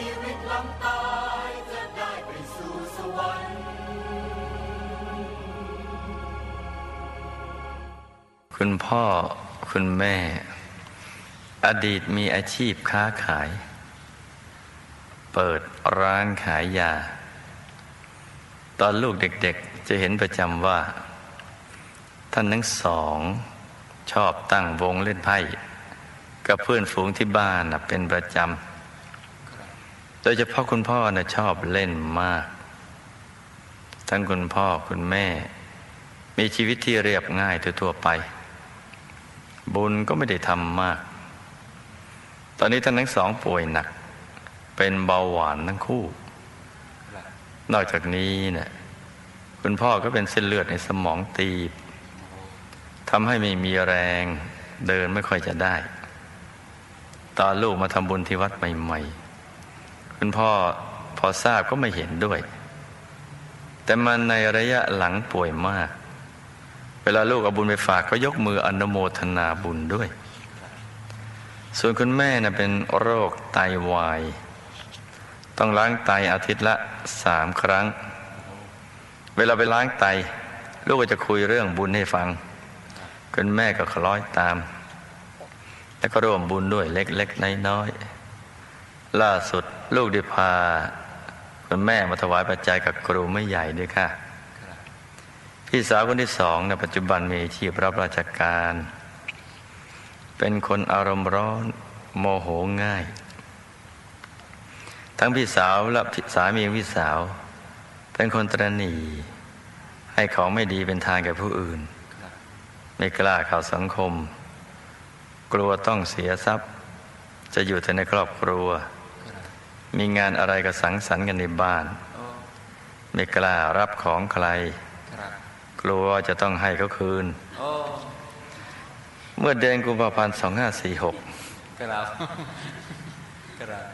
ชีวิตหลังตายจะได้ไปสู่สวรรค์ คุณพ่อคุณแม่ อดีตมีอาชีพค้าขาย เปิดร้านขายยา ตอนลูกเด็กๆจะเห็นประจำว่า ท่านทั้งสองชอบตั้งวงเล่นไพ่กับเพื่อนฝูงที่บ้านเป็นประจำ โดยเฉพาะคุณพ่อนะชอบเล่นมาก ทั้งคุณพ่อคุณแม่ มีชีวิตที่เรียบง่ายทั่วๆไป บุญก็ไม่ได้ทำมาก ตอนนี้ท่านทั้งสองป่วยหนัก เป็นเบาหวานทั้งคู่ นอกจากนี้เนะี่ยคุณพ่อก็เป็นเส้นเลือดในสมองตีบทำให้ไม่มีแรงเดินไม่ค่อยจะได้ ตอนลูกมาทำบุญที่วัดใหม่ ๆ คุณพ่อพอทราบก็ไม่เห็นด้วย แต่มันในระยะหลังป่วยมาก เวลาลูกเอาบุญไปฝากก็ยกมืออนุโมทนาบุญด้วย ส่วนคุณแม่นะ่ะเป็นโรคไตาวาย ต้องล้างไตอาทิตย์ละสามครั้ง เวลาไปล้างไต ลูกก็จะคุยเรื่องบุญให้ฟัง คุณแม่ก็คล้อยตาม แล้วก็ร่วมบุญด้วยเล็กๆน้อยๆล่าสุด ลูกได้พาคุณแม่มาถวายปัจจัยกับครูไม่ใหญ่ด้วยค่ะ พี่สาวคนที่สองในปัจจุบันมีอาชีพรับราชการ เป็นคนอารมณ์ร้อนโมโหง่าย ทั้งพี่สาวและสามีพี่สาว เป็นคนตรณีให้ของไม่ดีเป็นทางแก่ผู้อื่น ไม่กล้าเข้าสังคม กลัวต้องเสียทรัพย์ จะอยู่แต่ในครอบครัว มีงานอะไรก็สังสรรค์กันในบ้าน ไม่กล้ารับของใคร กลัวจะต้องให้เขาคืน เมื่อเดือนกุมภาพันธ์สองห้าสี่หกครับครับ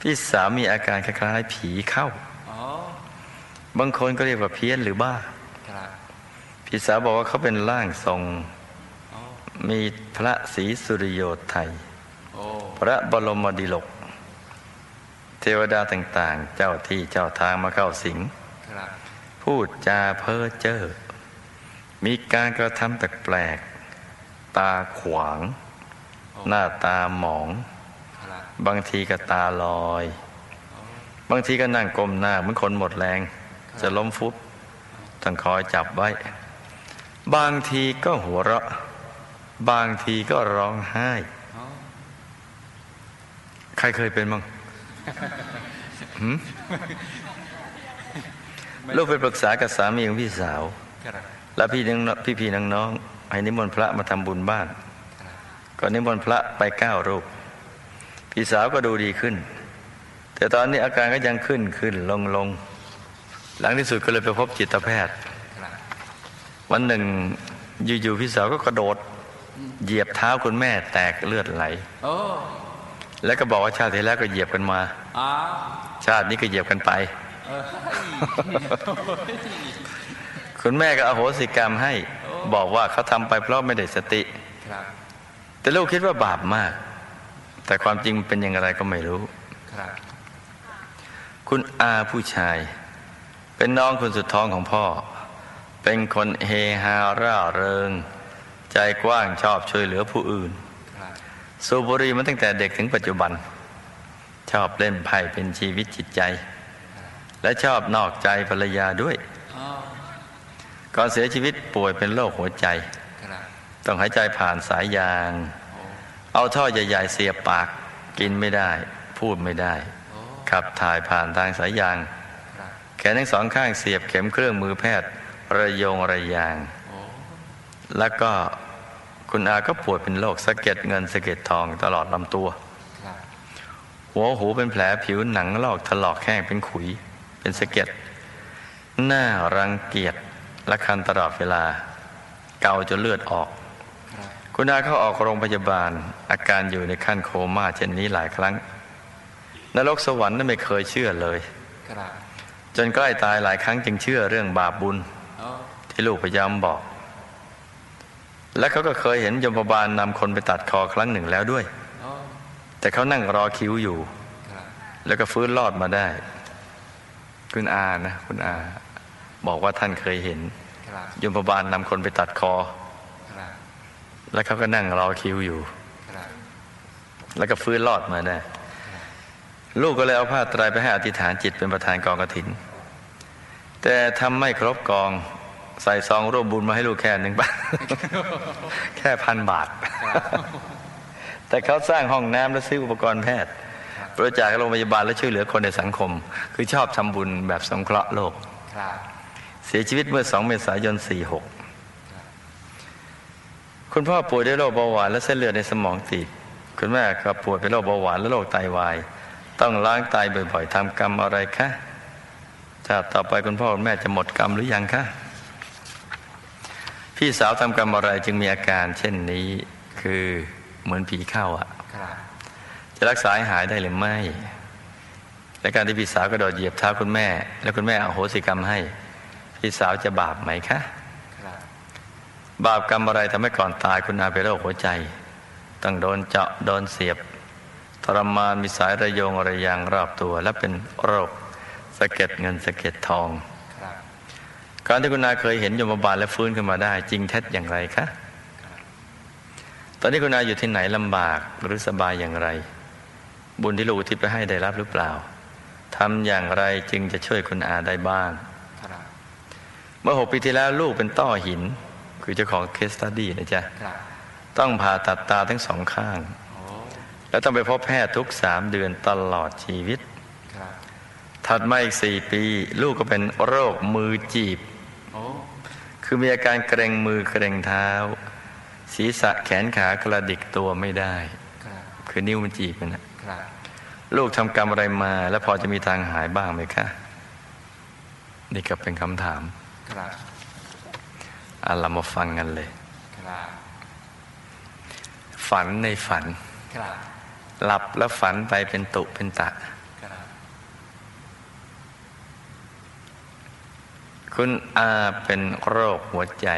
พี่สาวมีอาการคล้ายๆผีเข้าอ๋อบางคนก็เรียกว่าเพี้ยนหรือบ้าครับพี่สาวบอกว่าเขาเป็นร่างทรงอ๋อมีพระศรีสุริโยไทยโอ้พระบรมดิลก เทวดาต่างๆ เจ้าที่เจ้าทางมาเข้าสิงครับพูดจาเพ้อเจ้อมีการกระทำแปลกๆตาขวาง หน้าตาหมองครับบางทีก็ตาลอย บางทีก็นั่งก้มหน้าเหมือนคนหมดแรง จะล้มฟุบต้องคอยจับไว้ บางทีก็หัวเราะ บางทีก็ร้องไห้อ๋อใครเคยเป็นบ้างหืม ลูกไปปรึกษากับสามีของพี่สาวครับแล้วพี่น้องพี่พี่น้องน้องๆให้นิมนต์พระมาทำบุญบ้าน ก็นิมนต์พระไปเก้ารูป พี่สาวก็ดูดีขึ้น แต่ตอนนี้อาการก็ยังขึ้นขึ้นลงลง หลังที่สุดก็เลยไปพบจิตแพทย์ครับวันหนึ่งอยู่ๆพี่สาวก็กระโดด เหยียบเท้าคุณแม่แตกเลือดไหลโอ้ แล้วก็บอกว่าชาติที่แล้วก็เหยียบกันมาอ๋อชาตินี้ก็เหยียบกันไปเออคุณแม่ก็อโหสิกรรมให้บอกว่าเขาทำไปเพราะไม่ได้สติครับแต่ลูกคิดว่าบาปมาก แต่ความจริงเป็นอย่างไรก็ไม่รู้ครับคุณอาผู้ชาย เป็นน้องคนสุดท้องของพ่อ เป็นคนเฮฮาร่าเริง ใจกว้างชอบช่วยเหลือผู้อื่นครับ สูบบุหรี่มาตั้งแต่เด็กถึงปัจจุบัน ชอบเล่นไพ่เป็นชีวิตจิตใจ และชอบนอกใจภรรยาด้วยก่อนเสียชีวิตป่วยเป็นโรคหัวใจ ต้องหายใจผ่านสายยาง เอาท่อใหญ่ ๆ เสียบปากกินไม่ได้ พูดไม่ได้ขับถ่ายผ่านทางสายยาง แขนทั้งสองข้างเสียบเข็มเครื่องมือแพทย์ระยงระยาง แล้วก็ คุณอาก็ป่วยเป็นโรคสะเก็ดเงินสะเก็ดทองตลอดลำตัวครับหัวหูเป็นแผลผิวหนังลอกถลอกแห้งเป็นขุย เป็นสะเก็ดหน้ารังเกียจและคันตลอดเวลา เกาจนเลือดออกครับคุณอาเข้าออกโรงพยาบาล อาการอยู่ในขั้นโคม่าเช่นนี้หลายครั้งนรกสวรรค์นั้นไม่เคยเชื่อเลยครับจนใกล้ตายหลายครั้งจึงเชื่อเรื่องบาปบุญโอ้ที่ลูกพยายามบอก และเขาก็เคยเห็นยมบาลนำคนไปตัดคอครั้งหนึ่งแล้วด้วย แต่เขานั่งรอคิวอยู่ แล้วก็ฟื้นรอดมาได้ คุณอานะคุณอา บอกว่าท่านเคยเห็นครับยมบาลนำคนไปตัดคอ แล้วเขาก็นั่งรอคิวอยู่ แล้วก็ฟื้นรอดมาได้ ลูกก็เลยเอาผ้าไตรไปให้อธิษฐานจิตเป็นประธานกองกฐิน แต่ทำไม่ครบกอง ใส่ซองร่วมบุญมาให้ลูกแค่หนึ่งบาทแค่พันบาท แต่เขาสร้างห้องน้ำและซื้ออุปกรณ์แพทย์บริจาคโรงพยาบาลและช่วยเหลือคนในสังคม คือชอบทำบุญแบบสงเคราะห์โลกเสียชีวิตเมื่อ 2 เมษายน 46 คุณพ่อป่วยด้วยโรคเบาหวานและเส้นเลือดในสมองตีบคุณแม่ก็ป่วยเป็นโรคเบาหวานและโรคไตวาย ต้องล้างไตบ่อยๆทำกรรมอะไรคะจากต่อไปคุณพ่อคุณแม่จะหมดกรรมหรือยังคะ พี่สาวทำกรรมอะไรจึงมีอาการเช่นนี้คือเหมือนผีเข้าอะครับจะรักษาให้หายได้หรือไม่ และการที่พี่สาวกระโดดเหยียบเท้าคุณแม่ แล้วคุณแม่อโหสิกรรมให้ พี่สาวจะบาปไหมคะครับบาปกรรมอะไรทำให้ก่อนตายคุณอาเป็นโรคหัวใจ ต้องโดนเจาะโดนเสียบทรมานมีสายระโยงระยางรอบตัว และเป็นโรคสะเก็ดเงินสะเก็ดทองครับ การที่คุณอาเคยเห็นยมบาลและฟื้นขึ้นมาได้ จริงเท็จอย่างไรคะ ตอนนี้คุณอาอยู่ที่ไหนลำบากหรือสบายอย่างไร บุญที่ลูกอุทิศไปให้ได้รับหรือเปล่าทำอย่างไรจึงจะช่วยคุณอาได้บ้าง เมื่อหกปีที่แล้วลูกเป็นต้อหิน คือเจ้าของเคสตัดดี้นะจ๊ะ ต้องผ่าตัดตาทั้งสองข้าง แล้วต้องไปพบแพทย์ทุกสามเดือนตลอดชีวิต ถัดมาอีกสี่ปี ลูกก็เป็นโรคมือจีบ คือมีอาการเกร็งมือเกร็งเท้า ศีรษะแขนขากระดิกตัวไม่ได้ครับคือนิ้วมันจีบมันนะครับลูกทำกรรมอะไรมา แล้วพอจะมีทางหายบ้างไหมคะนี่ก็เป็นคำถามครับอะเรามาฟังกันเลยครับฝันในฝันครับหลับแล้วฝันไปเป็นตุเป็นตะ คุณอาเป็นโรคหัวใจ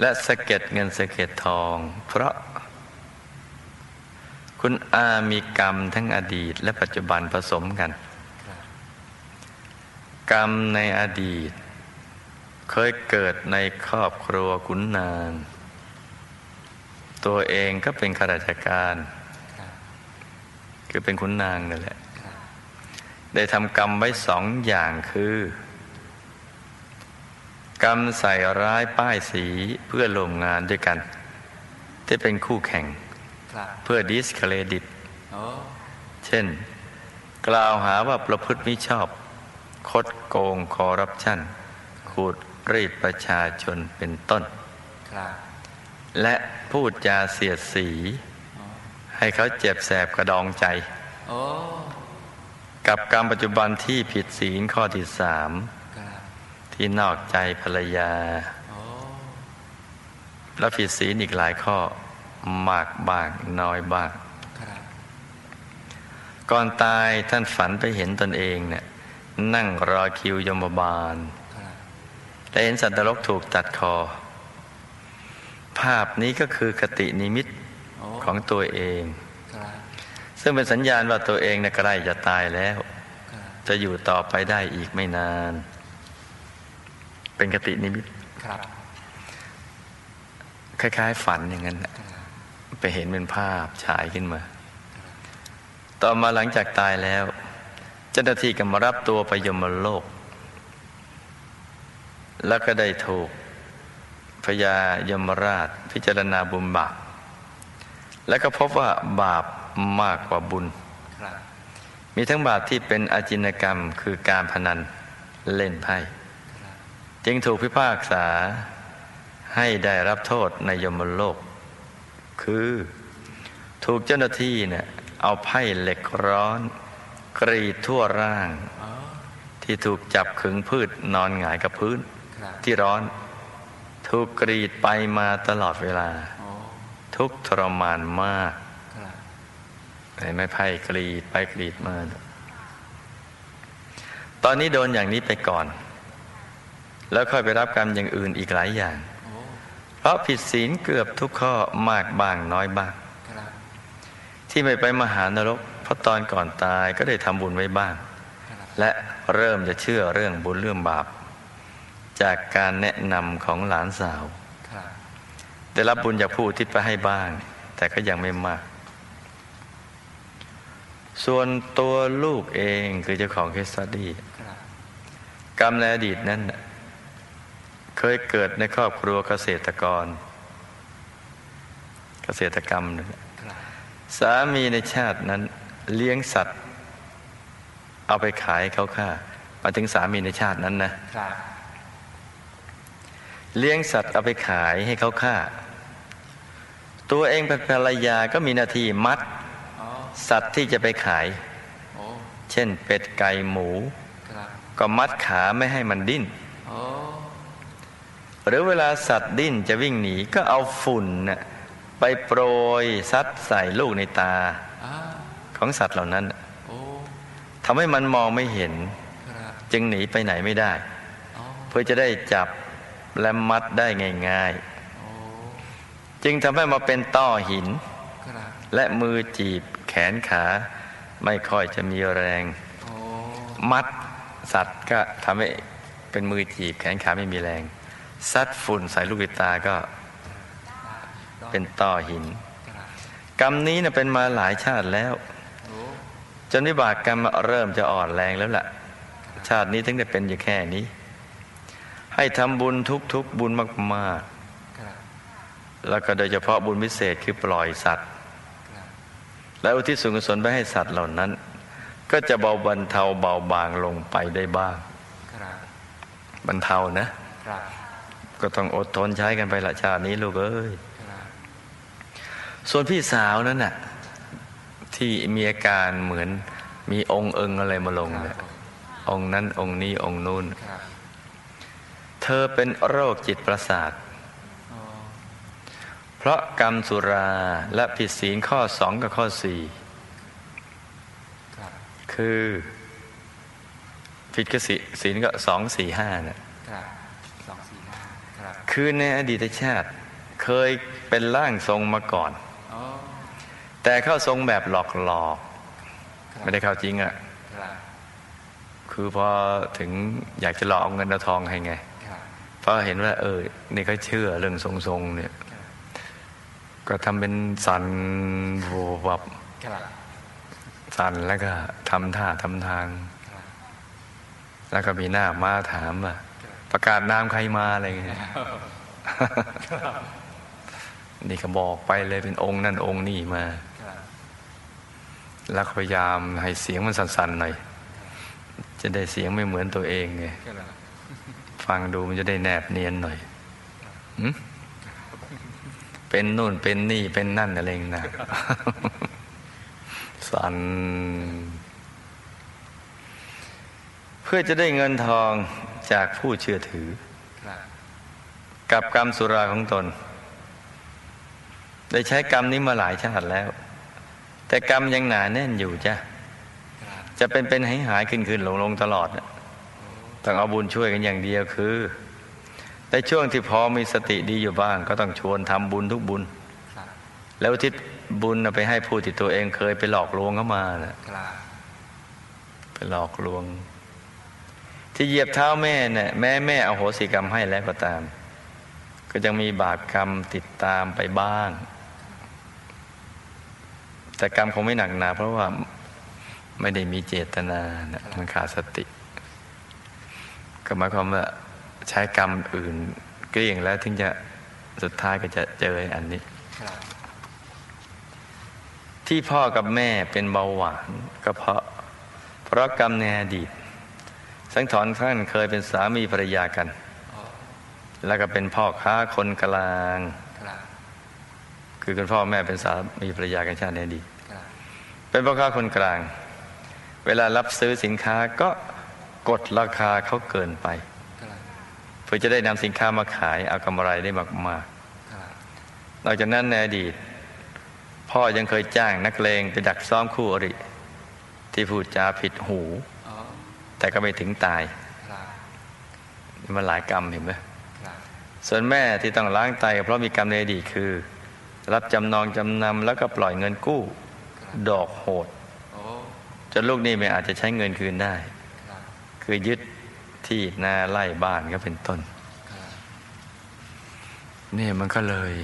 และสะเก็ดเงินสะเก็ดทอง เพราะ คุณอามีกรรมทั้งอดีต และปัจจุบันผสมกัน กรรมในอดีต เคยเกิดในครอบครัวขุนนาง ตัวเองก็เป็นข้าราชการ คือเป็นขุนนางนั่นแหละ ได้ทำกรรมไว้สองอย่างคือ รรมใส่ร้ายป้ายสีเพื่อลงงานด้วยกัน ที่เป็นคู่แข่งครับเพื่อดิสเครดิตโอ้เช่น กล่าวหาว่าประพฤติมิชอบ คดโกงคอร์รัปชันขูดรีดประชาชนเป็นต้นครับและพูดจาเสียดสีโอ้ให้เขาเจ็บแสบกระดองใจโอ้กับกรรมปัจจุบันที่ผิดศีลข้อที่สามครับ ที่นอกใจภรรยาโอ้และผิดศีลอีกหลายข้อมากบ้างน้อยบ้างครับก่อนตายท่านฝันไปเห็นตนเองเนี่ยนั่งรอคิวยมบาลครับและเห็นสัตว์นรกถูกตัดคอ ภาพนี้ก็คือคตินิมิตโอ้ของตัวเองครับซึ่งเป็นสัญญาณว่าตัวเองเนี่ยใกล้จะตายแล้วครับจะอยู่ต่อไปได้อีกไม่นาน เป็นคตินิมิตครับคล้ายๆ ฝันอย่างนั้นน่ะครับไปเห็นเป็นภาพฉายขึ้นมา ต่อมาหลังจากตายแล้ว เจ้าหน้าที่ก็มารับตัวไปยมโลก แล้วก็ได้ถูกพญายมราชพิจารณาบุญบาป แล้วก็พบว่าบาปมากกว่าบุญครับมีทั้งบาปที่เป็นอาจินกรรมคือการพนันเล่นไพ่ครับ จึงถูกพิพากษาให้ได้รับโทษในยมโลก คือถูกเจ้าหน้าที่เนี่ยเอาไพ่เหล็กร้อน กรีดทั่วร่างโอ้ที่ถูกจับขึงพืชนอนหงายกับพื้นครับที่ร้อน ถูกกรีดไปมาตลอดเวลาโอ้ทุกข์ทรมานมากครับเห็นไหม่ไพ่กรีดไปกรีดมา ตอนนี้โดนอย่างนี้ไปก่อน แล้วค่อยไปรับกรรมอย่างอื่นอีกหลายอย่างโอ้เพราะผิดศีลเกือบทุกข้อมากบ้างน้อยบ้างครับที่ไม่ไปมหานรกเพราะตอนก่อนตายก็ได้ทำบุญไว้บ้างครับและเริ่มจะเชื่อเรื่องบุญเรื่องบาป จากการแนะนำของหลานสาวครับได้รับบุญจากผู้ที่ไปให้บ้าง แต่ก็ยังไม่มาก ส่วนตัวลูกเองคือเจ้าของเคสตัดดี้ครับกรรมในอดีตนั้นน่ะ เคยเกิดในครอบครัวเกษตรกร เกษตรกรรมนั่นแหละครับสามีในชาตินั้นเลี้ยงสัตว์ เอาไปขายให้เขาค่ามาถึงสามีในชาตินั้นนะครับเลี้ยงสัตว์เอาไปขายให้เขาฆ่า ตัวเองเป็นภรรยาก็มีหน้าที่มัดอ๋อสัตว์ที่จะไปขายโอ้เช่นเป็ดไก่หมูครับก็มัดขาไม่ให้มันดิ้นโอ้ หรือเวลาสัตว์ดิ้นจะวิ่งหนีก็เอาฝุ่นน่ะไปโปรยซัดใส่ลูกในตาอ้าของสัตว์เหล่านั้นโอ้ทำให้มันมองไม่เห็นครับจึงหนีไปไหนไม่ได้อ๋อเพื่อจะได้จับและมัดได้ง่ายโอ้ๆจึงทำให้มาเป็นต้อหินครับและมือจีบแขนขาไม่ค่อยจะมีแรงโอ้มัดสัตว์ก็ทำให้เป็นมือจีบแขนขาไม่มีแรง ซัดฝุ่นใส่ลูกตาก็เป็นต้อหิน กรรมนี้นะเป็นมาหลายชาติแล้ว จนวิบากกรรมเริ่มจะอ่อนแรงแล้วล่ะ ชาตินี้ถึงได้เป็นอยู่แค่นี้ ให้ทำบุญทุกๆบุญมากๆแล้วก็โดยเฉพาะบุญพิเศษคือปล่อยสัตว์ และอุทิศส่วนกุศลไปให้สัตว์เหล่านั้น ก็จะเบาบรรเทาเบาบางลงไปได้บ้างบบรรเทานะครับ ก็ต้องอดทนใช้กันไปละชาตินี้ลูกเอ้ยครับส่วนพี่สาวนั้นน่ะ ที่มีอาการเหมือนมีองค์เอิงอะไรมาลงครัเนี่ยบผมองค์นั้นองค์นี้องค์นู้นครับเธอเป็นโรคจิตประสาทโอ้เพราะกรรมสุราและผิดศีลข้อสองกับข้อสี่ครับคือผิดก็ศีศีลก็สองสี่ห้าน่ะ ครับสองสี่ห้า ครับคือในอดีตชาติเคยเป็นร่างทรงมาก่อนโอ้แต่เข้าทรงแบบหลอกหลอกครับๆไม่ได้เข้าจริงอะ่ะครับคือพอถึงอยากจะหลอกเอาเงินเอาทองให้ไงครับเพราะเห็นว่า เออนี่เขาเชื่อเรื่องทรงๆเนี่ยครับก็ทำเป็นสันโววับครับสันแล้วก็ทำท่าทำทางครับแล้วก็มีหน้ามาถามว่า ประกาศนามใครมาอะไรเงี้ยนี่ก็บอกไปเลยเป็นองค์นั่นองค์นี่มาครับแล้วก็พยายามให้เสียงมันสั่นๆหน่อย จะได้เสียงไม่เหมือนตัวเองไงครับฟังดูมันจะได้แนบเนียนหน่อยหึเป็นนู่นเป็นนี่เป็นนั่นอะไรอย่างนะสันเพื่อจะได้เงินทอง จากผู้เชื่อถือครับกับกรรมสุราของตน ได้ใช้กรรมนี้มาหลายชาติแล้ว แต่กรรมยังหนาแน่นอยู่จ้ะครับจะเป็นเป็นหายหายขึ้นขึ้นลงลงตลอดน่ะต้องเอาบุญช่วยกันอย่างเดียวคือในช่วงที่พอมีสติดีอยู่บ้าง ก็ต้องชวนทำบุญทุกบุญครับแล้วอุทิศบุญน่ะไปให้ผู้ที่ตัวเองเคยไปหลอกลวงเข้ามาน่ะครับไปหลอกลวง ที่เหยียบเท้าแม่เนี่ยแม่แม่อโหสิกรรมให้แล้วก็ตาม ก็ยังมีบาปกรรมติดตามไปบ้าง แต่กรรมคงไม่หนักหนา เพราะว่าไม่ได้มีเจตนานะมันขาดสติ ก็หมายความว่าใช้กรรมอื่นเกลี้ยงแล้วถึงจะสุดท้ายก็จะเจออันนี้ ที่พ่อกับแม่เป็นเบาหวานก็เพราะ เพราะกรรมในอดีต สังถอนท่านเคยเป็นสามีภรรยากัน แล้วก็เป็นพ่อค้าคนกลาง คือคุณพ่อแม่เป็นสามีภรรยากันชาติในอดีตเป็นพ่อค้าคนกลาง เวลารับซื้อสินค้าก็กดราคาเขาเกินไป เพื่อจะได้นำสินค้ามาขายเอากำไรได้มากครับๆนอกจากนั้นในอดีตพ่อยังเคยจ้างนักเลงไปดักซ้อมคู่อริ ที่พูดจาผิดหู แต่ก็ไม่ถึงตายครับนี่มันหลายกรรมเห็นไหมครับส่วนแม่ที่ต้องล้างไตเพราะมีกรรมในอดีตคือ รับจำนองจำนำแล้วก็ปล่อยเงินกู้ครับดอกโหดโอ้จนลูกหนี้ไม่อาจจะใช้เงินคืนได้ครับคือยึดที่นาไล่บ้านก็เป็นต้นครับนี่มันก็เลย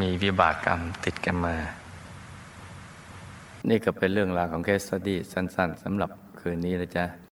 มีวิบากกรรมติดกันมา นี่ก็เป็นเรื่องราวของเคสสตดี้สั้น ๆสำหรับ คืนนี้นะจ๊ะ